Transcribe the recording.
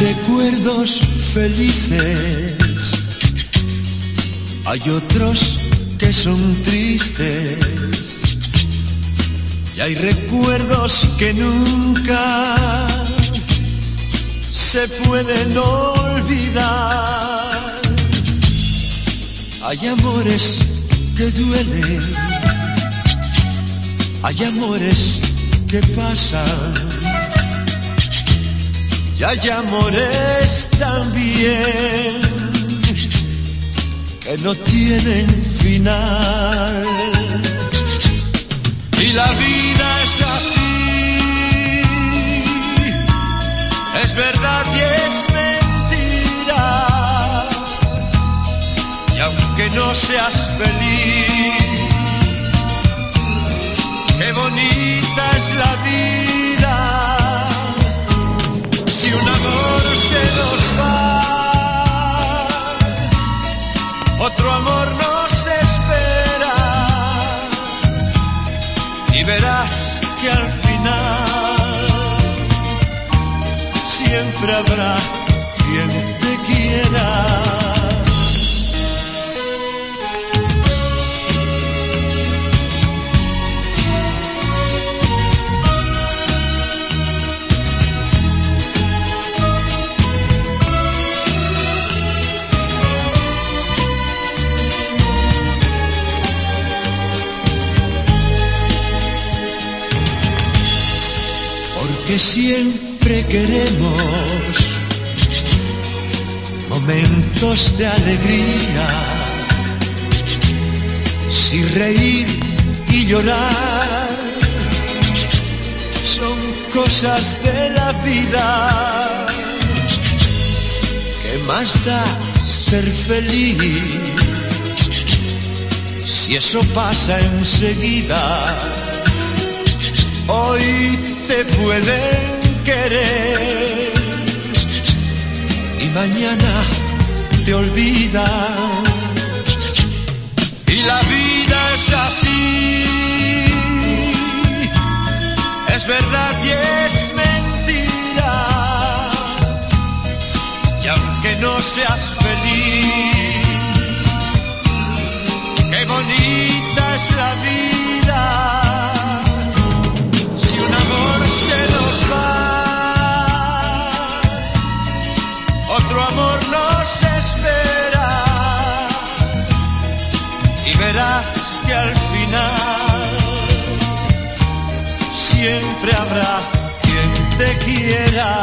recuerdos felices, hay otros que son tristes. Y hay recuerdos que nunca se pueden olvidar. Hay amores que duelen, hay amores que pasan y hay amores también que no tienen final. Y la vida es así, es verdad y es mentira. Y aunque no seas feliz, qué bonita es la vida siempre habrá quien te quiera. que siempre queremos momentos de alegría, si reír y llorar son cosas de la vida. ¿Qué más da ser feliz si eso pasa enseguida? Hoy te pueden y mañana te olvidan. Que al final siempre habrá quien te quiera.